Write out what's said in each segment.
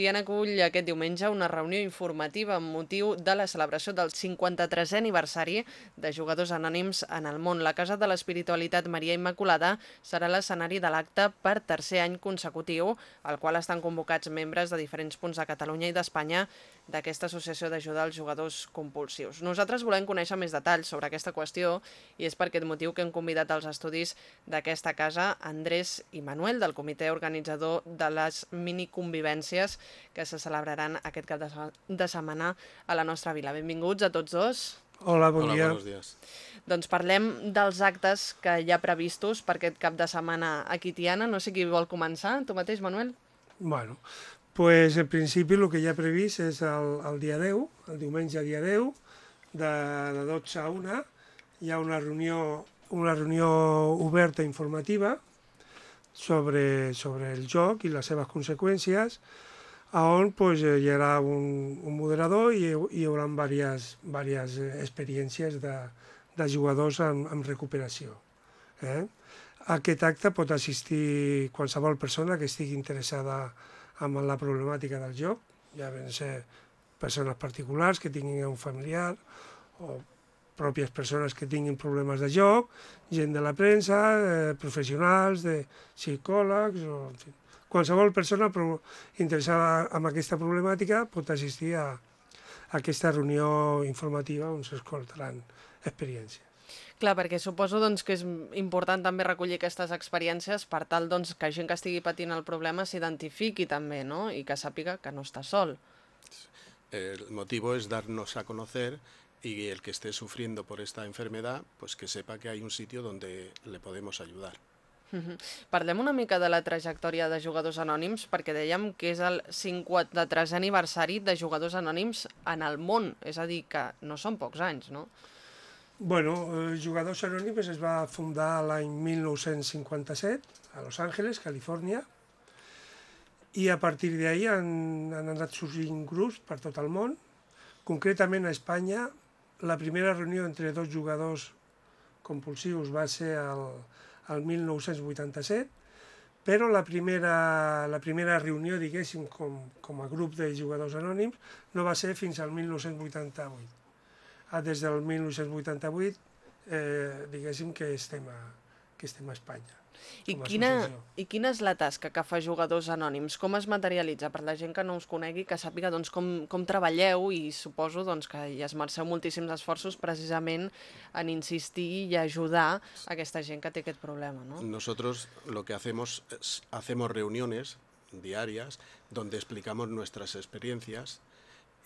Tiana acull aquest diumenge una reunió informativa amb motiu de la celebració del 53è aniversari de Jugadors Anònims en el món. La Casa de l'Espiritualitat Maria Immaculada serà l'escenari de l'acte per tercer any consecutiu, al qual estan convocats membres de diferents punts de Catalunya i d'Espanya d'aquesta associació d'ajuda als jugadors compulsius. Nosaltres volem conèixer més detalls sobre aquesta qüestió i és per aquest motiu que hem convidat als estudis d'aquesta casa Andrés i Manuel, del comitè organitzador de les miniconvivències que se celebraran aquest cap de, de setmana a la nostra vila. Benvinguts a tots dos. Hola, bon Hola, dia. buenos días. Doncs parlem dels actes que hi ha previstos per aquest cap de setmana aquí a Tiana. No sé qui vol començar. Tu mateix, Manuel? Bueno, pues en principi el que ha previst és el, el dia 10, el diumenge dia 10, de, de 12 a 1, hi ha una reunió, una reunió oberta informativa sobre, sobre el joc i les seves conseqüències, on pues, hi haurà un, un moderador i hi haurà diverses, diverses experiències de, de jugadors en, en recuperació. Eh? A aquest acte pot assistir qualsevol persona que estigui interessada en la problemàtica del joc, ja ben ser persones particulars que tinguin un familiar o pròpies persones que tinguin problemes de joc, gent de la premsa, eh, professionals, de psicòlegs, o, en fi, qualsevol persona interessada en aquesta problemàtica pot assistir a, a aquesta reunió informativa on s'escoltaran experiències. Clar, perquè suposo doncs, que és important també recollir aquestes experiències per tal doncs, que gent que estigui patint el problema s'identifiqui també, no? I que sàpiga que no està sol. El motivo es darnos a conocer y el que esté sufriendo por esta enfermedad, pues que sepa que hay un sitio donde le podemos ayudar. Parlem una mica de la trajectòria de Jugadors Anònims, perquè dèiem que és el 53è aniversari de Jugadors Anònims en el món, és a dir, que no són pocs anys, no? Bueno, Jugadors Anònims es va fundar l'any 1957 a Los Angeles, Califòrnia, i a partir d'ahir han, han anat sorgint grups per tot el món. Concretament a Espanya, la primera reunió entre dos jugadors compulsius va ser el, el 1987, però la primera, la primera reunió, diguéssim, com, com a grup de jugadors anònims, no va ser fins al 1988 ah, des del 1988, eh, diguéssim que estem a, que estem a Espanya. I quina. I quina és la tasca que fa Jugadors Anònims? Com es materialitza? Per la gent que no us conegui, que sàpiga doncs, com, com treballeu i suposo doncs, que hi esmerceu moltíssims esforços precisament en insistir i ajudar a aquesta gent que té aquest problema, no? Nosotros lo que hacemos es hacemos reuniones diarias donde explicamos nuestras experiencias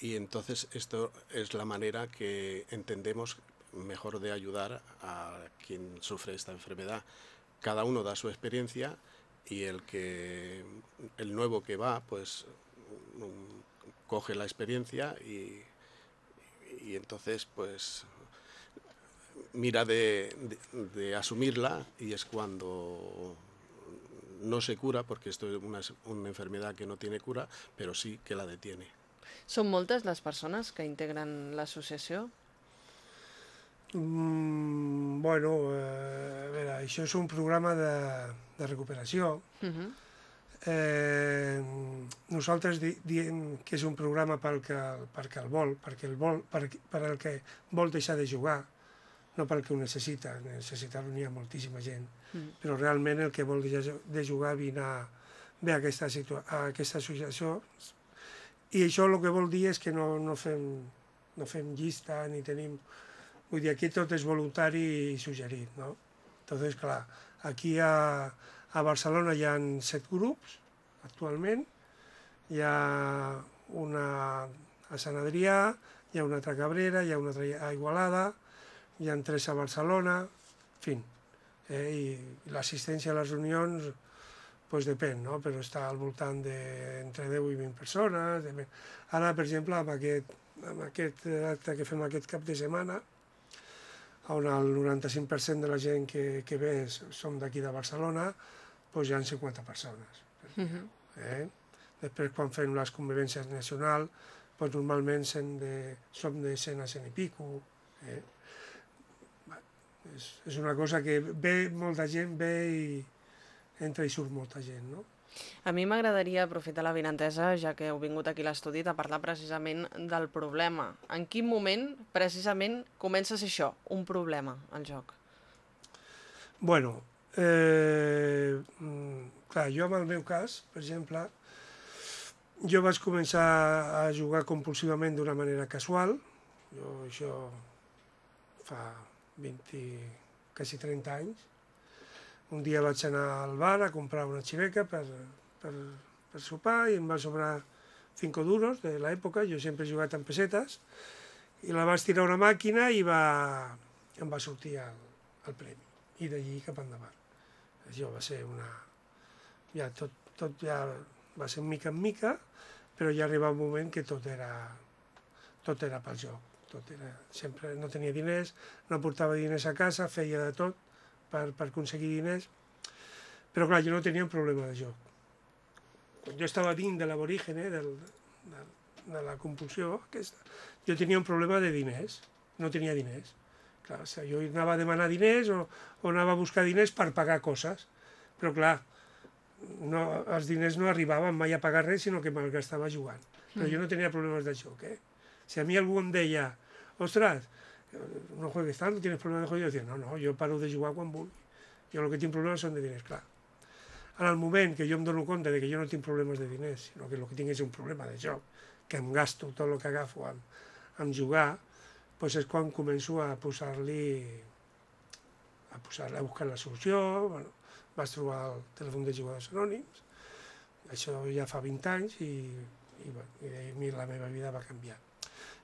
y entonces esto es la manera que entendemos mejor de ayudar a quien sufre esta enfermedad. Cada uno da su experiencia y el que el nuevo que va pues mm, coge la experiencia y, y entonces pues mira de, de- asumirla y es cuando no se cura, porque esto es una, una enfermedad que no tiene cura, pero sí que la detiene. Són moltes les persones que integren l'associació? Mm, bueno, eh, a veure, això és un programa de, de recuperació. Uh -huh. Eh, nosaltres di, diem que és un programa pel que, perquè el vol, perquè el vol, per, per el que vol deixar de jugar, no pel que ho necessita, necessitar-ho n'hi ha moltíssima gent, Mm. però realment el que vol deixar de jugar vine a, ve a aquesta, situa a aquesta associació i això el que vol dir és que no, no, fem, no fem llista ni tenim... Vull dir, aquí tot és voluntari i suggerit, no? Entonces, clar, aquí a, a Barcelona hi ha set grups actualment, hi ha una a Sant Adrià, hi ha una altra a Cabrera, hi ha una altra a Igualada, hi ha tres a Barcelona, en fi, eh, i l'assistència a les reunions pues depèn, no? però està al voltant de entre 10 i 20 persones. Depèn. Ara, per exemple, amb aquest, amb aquest acte que fem aquest cap de setmana, on el 95% de la gent que, que ve som d'aquí de Barcelona, doncs hi ha 50 persones. Uh -huh. Eh? Després, quan fem les convivències nacionals, doncs normalment de, som de 100 a 100 i pico. Eh? És, és una cosa que ve molta gent, ve i entra i surt molta gent, no? A mi m'agradaria aprofitar la vinentesa, ja que heu vingut aquí a l'estudi, de parlar precisament del problema. En quin moment, precisament, comença a ser això, un problema, el joc? Bueno, eh, mm, clar, jo en el meu cas, per exemple, jo vaig començar a jugar compulsivament d'una manera casual, jo això fa 20, quasi 30 anys, un dia vaig anar al bar a comprar una xiveca per, per, per sopar i em va sobrar 5 duros de l'època, jo sempre he jugat amb pessetes, i la vaig tirar a una màquina i va, em va sortir el, el premi, i d'allí cap endavant. Això va ser una... Ja tot, tot ja va ser mica en mica, però ja arriba un moment que tot era, tot era pel joc. Tot era, sempre no tenia diners, no portava diners a casa, feia de tot, per, per aconseguir diners, però clar, jo no tenia un problema de joc. Quan jo estava dins de l'aborígene, del, de, de la compulsió aquesta, jo tenia un problema de diners, no tenia diners. Clar, o sigui, jo anava a demanar diners o, o anava a buscar diners per pagar coses, però clar, no, els diners no arribaven mai a pagar res, sinó que me'l gastava jugant. Però jo no tenia problemes de joc, eh? Si a mi algú em deia, ostres, no juegues tant, no tienes problemes de juego. Jo decía, no, no, jo paro de jugar quan vulgui. Jo el que tinc problemes són de diners, clar. En el moment que jo em dono compte de que jo no tinc problemes de diners, sinó que el que tinc és un problema de joc, que em gasto tot el que agafo en, en jugar, doncs és quan començo a posar-li a posar-li a buscar la solució, bueno, vaig trobar el telèfon de jugadors anònims, això ja fa 20 anys i, i, bueno, i la meva vida va canviar.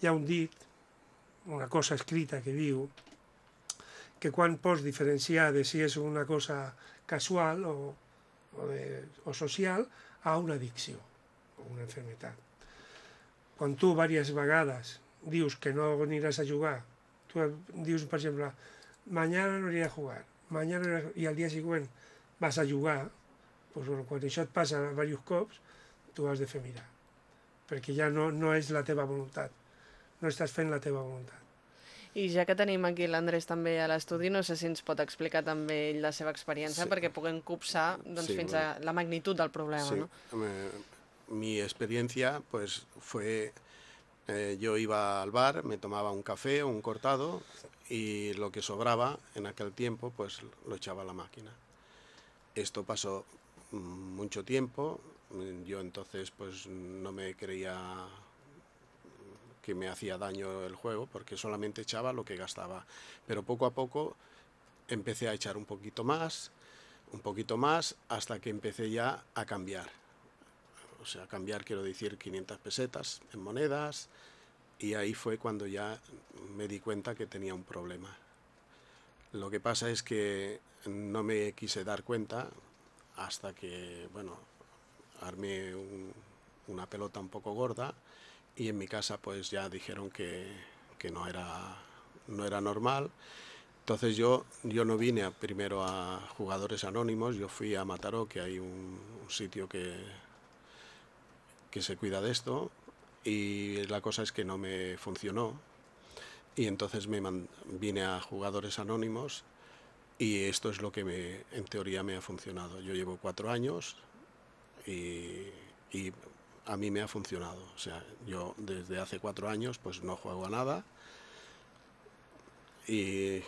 Hi ha un dit una cosa escrita que diu que quan pots diferenciar de si és una cosa casual o, o, de, o social a una addicció o una enfermedad. Quan tu diverses vegades dius que no aniràs a jugar, tu dius, per exemple, mañana no iré a jugar, mañana no i al dia següent vas a jugar, doncs, bueno, quan això et passa diversos cops, tu has de fer mirar, perquè ja no, no és la teva voluntat no estàs fent la teva voluntat. I ja que tenim aquí l'Andrés també a l'estudi, no sé si ens pot explicar també ell la seva experiència sí. perquè puguem copsar doncs, sí, fins bueno. a la magnitud del problema. Sí. ¿no? Mi experiencia pues fue, eh, yo iba al bar, me tomaba un café o un cortado y lo que sobraba en aquel tiempo pues lo echaba a la máquina. Esto pasó mm, mucho tiempo, yo entonces pues no me creía que me hacía daño el juego porque solamente echaba lo que gastaba. Pero poco a poco empecé a echar un poquito más, un poquito más, hasta que empecé ya a cambiar. O sea, cambiar quiero decir 500 pesetas en monedas y ahí fue cuando ya me di cuenta que tenía un problema. Lo que pasa es que no me quise dar cuenta hasta que, bueno, armé una pelota un poco gorda y en mi casa pues ya dijeron que, que no, era, no era normal. Entonces yo, yo no vine a, primero a jugadores anónimos, yo fui a Mataró, que hay un, un sitio que, que se cuida de esto, y la cosa es que no me funcionó. Y entonces me vine a jugadores anónimos y esto es lo que me, en teoría me ha funcionado. Yo llevo cuatro años y, y a mí me ha funcionado. O sea, yo desde hace cuatro años pues no juego a nada y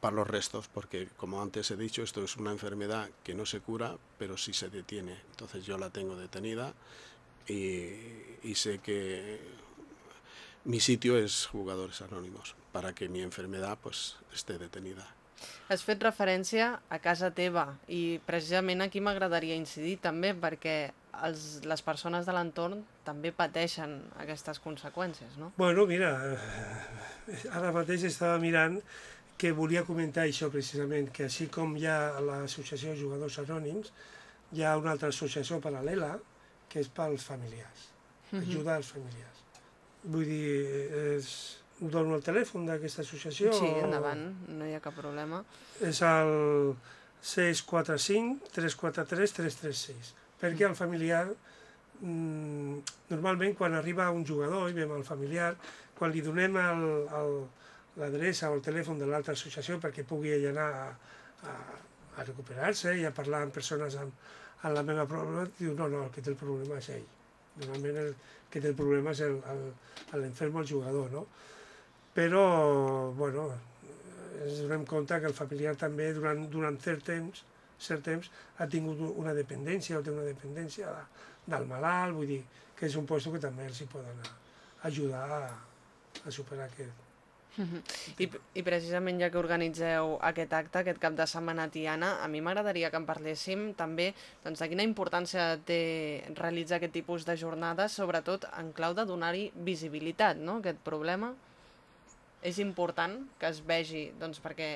para los restos, porque como antes he dicho, esto es una enfermedad que no se cura, pero sí se detiene. Entonces yo la tengo detenida y, y sé que mi sitio es Jugadores Anónimos, para que mi enfermedad pues esté detenida. Has fet referència a casa teva i precisament aquí m'agradaria incidir també perquè els, les persones de l'entorn també pateixen aquestes conseqüències, no? Bueno, mira, eh, ara mateix estava mirant que volia comentar això precisament, que així com hi ha l'associació de Jugadors Anònims, hi ha una altra associació paral·lela que és pels familiars, mhm. ajuda als familiars. Vull dir, és, dono el telèfon d'aquesta associació? Sí, endavant, no hi ha cap problema. És el 645 343 336 perquè el familiar, mm, normalment quan arriba un jugador i veiem el familiar, quan li donem l'adreça o el telèfon de l'altra associació perquè pugui ell anar a, a, a recuperar-se i a parlar amb persones amb, amb la meva problema, diu, no, no, el que té el problema és ell. Normalment el que té el problema és l'enfermo, el, el jugador, no? Però, bueno, ens donem compte que el familiar també durant, durant cert temps cert temps ha tingut una dependència o té una dependència de, del malalt, vull dir que és un lloc que també els hi poden ajudar a, a superar aquest, I, I precisament ja que organitzeu aquest acte, aquest cap de setmana Tiana, a mi m'agradaria que en parléssim també doncs, de quina importància té realitzar aquest tipus de jornades, sobretot en clau de donar-hi visibilitat, no?, aquest problema. És important que es vegi, doncs, perquè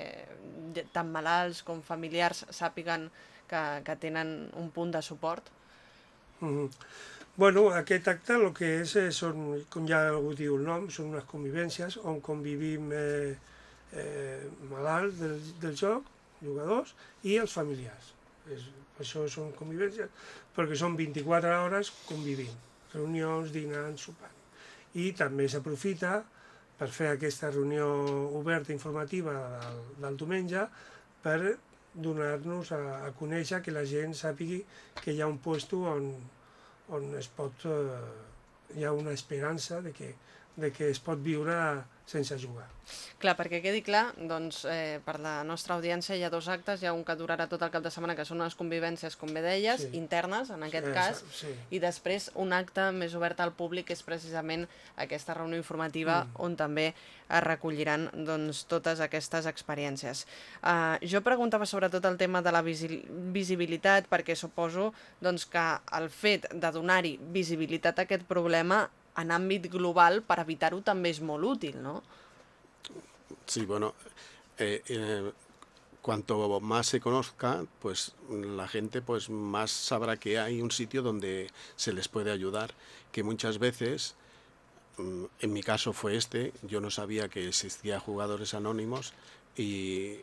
tant malalts com familiars sàpiguen que, que tenen un punt de suport. Mm -hmm. Bueno, aquest acte el que és, eh, són, com ja algú diu el nom, són unes convivències on convivim eh, eh, malalts del, del joc, jugadors, i els familiars. És, això són convivències, perquè són 24 hores convivint, reunions, dinant, sopant. I també s'aprofita per fer aquesta reunió oberta informativa del, del diumenge per donar-nos a, a conèixer que la gent sàpigui que hi ha un puesto on, on es pot, eh, hi ha una esperança de que, de que es pot viure sense jugar. Clar, perquè quedi clar, doncs, eh, per la nostra audiència hi ha dos actes, hi ha un que durarà tot el cap de setmana, que són unes convivències, com bé deies, sí. internes, en aquest sí, cas, sí. i després un acte més obert al públic, que és precisament aquesta reunió informativa mm. on també es recolliran doncs, totes aquestes experiències. Uh, jo preguntava sobretot el tema de la visi visibilitat, perquè suposo doncs, que el fet de donar-hi visibilitat a aquest problema en àmbit global per evitar-ho també és útil, ¿no? Sí, bueno, eh, eh, cuanto más se conozca, pues la gente pues más sabrá que hay un sitio donde se les puede ayudar, que muchas veces, mm, en mi caso fue este, yo no sabía que existía jugadores anónimos y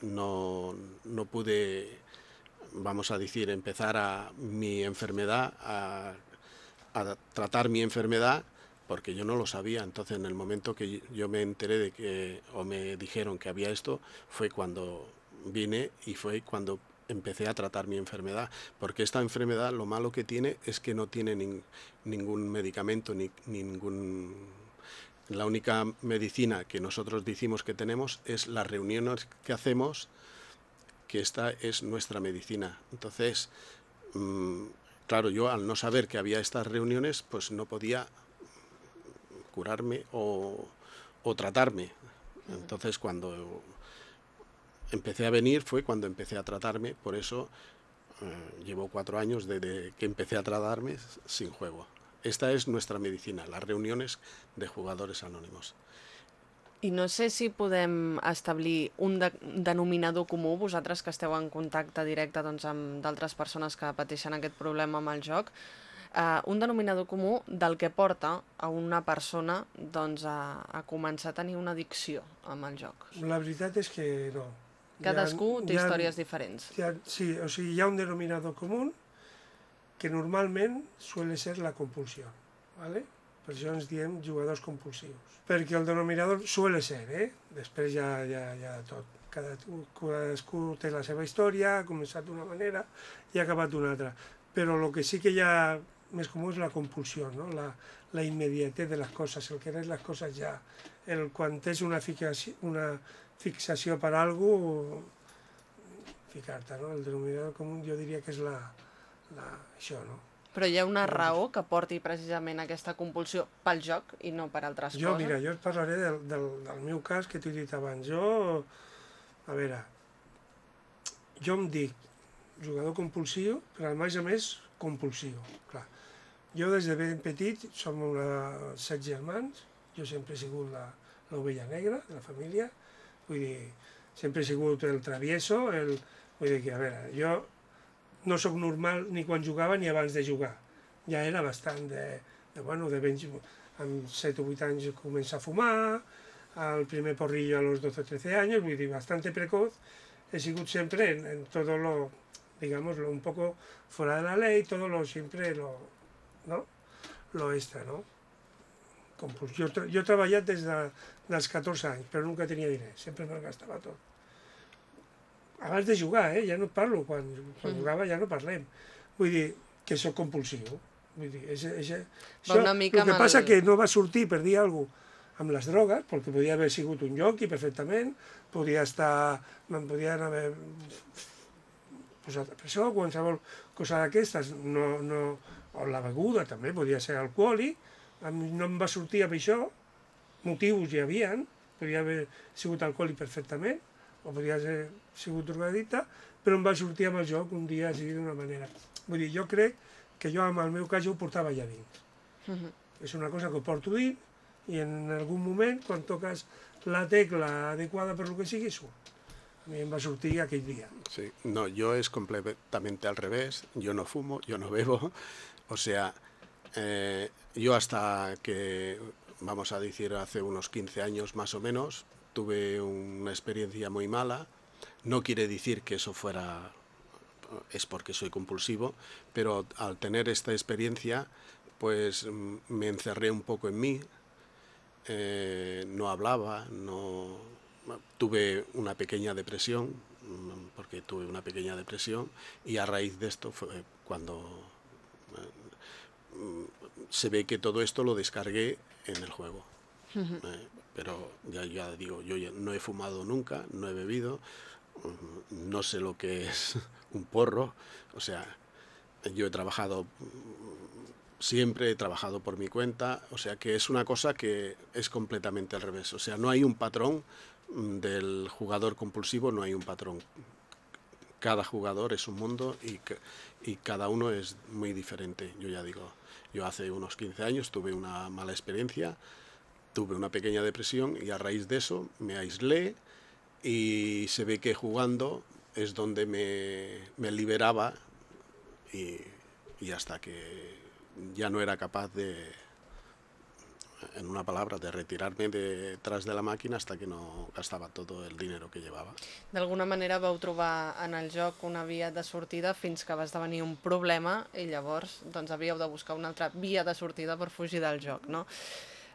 no, no pude, vamos a decir, empezar a mi enfermedad a a tratar mi enfermedad porque yo no lo sabía. Entonces, en el momento que yo me enteré de que, o me dijeron que había esto, fue cuando vine y fue cuando empecé a tratar mi enfermedad. Porque esta enfermedad lo malo que tiene es que no tiene ningún medicamento, ni, ningún... La única medicina que nosotros decimos que tenemos es las reuniones que hacemos, que esta es nuestra medicina. Entonces, mmm, claro, yo al no saber que había estas reuniones, pues no podía curarme o, tratarme. Entonces cuando empecé a venir fue cuando empecé a tratarme, por eso eh, llevo cuatro años desde que empecé a tratarme sin juego. Esta es nuestra medicina, las reuniones de jugadores anónimos. I no sé si podem establir un de denominador comú, vosaltres que esteu en contacte directe doncs, amb d'altres persones que pateixen aquest problema amb el joc, eh, un denominador comú del que porta a una persona doncs, a, a començar a tenir una addicció amb el joc. La veritat és que no. Cadascú ha, té ha, històries diferents. Ha, sí, o sigui, hi ha un denominador comú que normalment suele ser la compulsió. ¿vale? Per això ens diem jugadors compulsius. Perquè el denominador suele ser, eh? Després ja, ja, ja tot. Cada, cadascú té la seva història, ha començat d'una manera i ha acabat d'una altra. Però el que sí que hi ha més comú és la compulsió, no? la, la immediatez de les coses, el querer les coses ja. El, quan tens una fixació, una fixació per a alguna ficar-te, no? El denominador comú jo diria que és la, la, això, no? Però hi ha una raó que porti precisament aquesta compulsió pel joc i no per altres jo, coses? Mira, jo et parlaré del, del, del meu cas que t'he dit abans. Jo, a veure, jo em dic jugador compulsiu, però a més a més compulsiu, clar. Jo des de ben petit, som una, set germans, jo sempre he sigut l'ovella negra de la família, vull dir, sempre he sigut el travieso, el, vull dir que, a veure, jo no sóc normal ni quan jugava ni abans de jugar. Ja era bastant de, de bueno, de ben, amb 7 o 8 anys comença a fumar, el primer porrillo a los 12 o 13 anys, vull dir, bastante precoz, he sigut sempre en, en todo lo, digamos, lo un poco fuera de la ley, todo lo siempre lo, ¿no? Lo extra, ¿no? Com, pues, jo, jo he treballat des de, dels 14 anys, però nunca tenia diners, sempre me'l gastava tot. Abans de jugar, eh? ja no et parlo, quan, quan mm. jugava ja no parlem. Vull dir, que sóc compulsiu. Vull dir, és, és, això, una mica el que passa el... que no va sortir per dir alguna cosa amb les drogues, perquè podia haver sigut un i perfectament, podia estar, me'n podien haver posat a presó, qualsevol cosa d'aquestes, no, no, o la beguda també podia ser alcohòlic, no em va sortir amb això, motius hi havien, podia haver sigut alcohòlic perfectament, o podia haver sigut drogadicte, però em va sortir amb el joc un dia així d'una manera. Vull dir, jo crec que jo amb el meu cas jo ho portava allà dins. Uh -huh. És una cosa que ho porto dins i en algun moment, quan toques la tecla adequada per lo que sigui, surt. A mi em va sortir aquell dia. Sí, no, yo es completamente al revés. Yo no fumo, yo no bebo. O sea, eh, yo hasta que, vamos a decir, hace unos 15 años más o menos, tuve una experiencia muy mala. No quiere decir que eso fuera es porque soy compulsivo, pero al tener esta experiencia, pues mm, me encerré un poco en mí, eh, no hablaba, no tuve una pequeña depresión, mm, porque tuve una pequeña depresión, y a raíz de esto fue cuando eh, se ve que todo esto lo descargué en el juego. Eh, pero ya, digo, yo no he fumado nunca, no he bebido, no sé lo que es un porro, o sea, yo he trabajado siempre he trabajado por mi cuenta, o sea que es una cosa que es completamente al revés. O sea, no hay un patrón mm, del jugador compulsivo, no hay un patrón. Cada jugador es un mundo y, y cada uno es muy diferente. Yo ya digo, yo hace unos 15 años tuve una mala experiencia, tuve una pequeña depresión y a raíz de eso me aislé y se ve que jugando es donde me, me liberaba y, y hasta que ya no era capaz de, en una palabra, de retirarme detrás de la màquina hasta que no gastava tot el dinero que llevava. D'alguna manera vau trobar en el joc una via de sortida fins que va esdevenir un problema i llavors doncs, havíeu de buscar una altra via de sortida per fugir del joc, no?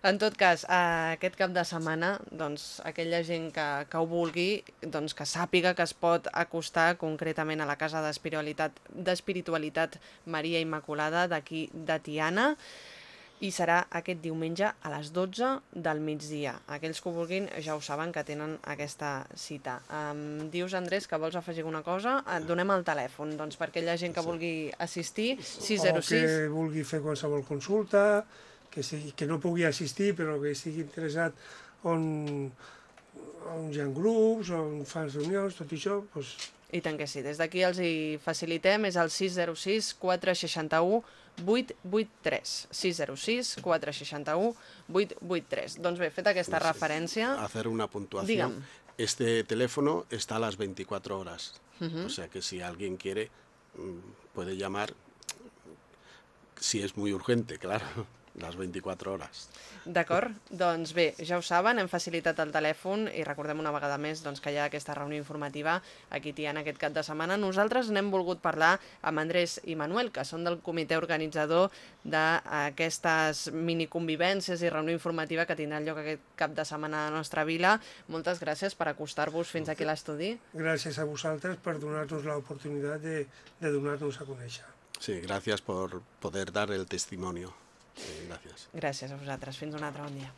En tot cas, aquest cap de setmana, doncs, aquella gent que, que ho vulgui, doncs, que sàpiga que es pot acostar concretament a la Casa d'Espiritualitat Maria Immaculada d'aquí de Tiana, i serà aquest diumenge a les 12 del migdia. Aquells que ho vulguin ja ho saben que tenen aquesta cita. Um, dius, Andrés, que vols afegir alguna cosa? Et donem el telèfon, doncs, per aquella gent que vulgui assistir, 606... O que vulgui fer qualsevol consulta, que, sigui, que no pugui assistir però que estigui interessat on, on hi ha grups, on fan reunions, tot això, doncs... I tant que sí. Des d'aquí els hi facilitem, és el 606 461 883. 606 461 883. Doncs bé, fet aquesta pues, referència... Hacer una puntuación. Digue'm. Este teléfono está a las 24 horas. Uh -huh. O sea que si alguien quiere, mm, puede llamar si es muy urgente, claro les 24 hores. D'acord, doncs bé, ja ho saben, hem facilitat el telèfon i recordem una vegada més doncs, que hi ha aquesta reunió informativa aquí en aquest cap de setmana. Nosaltres n'hem volgut parlar amb Andrés i Manuel, que són del comitè organitzador d'aquestes miniconvivències i reunió informativa que tindrà lloc aquest cap de setmana a la nostra vila. Moltes gràcies per acostar-vos fins aquí a l'estudi. Gràcies a vosaltres per donar-nos l'oportunitat de, de donar-nos a conèixer. Sí, gràcies per poder dar el testimonio. Gràcies. Gràcies a vosaltres. Fins un altre bon dia.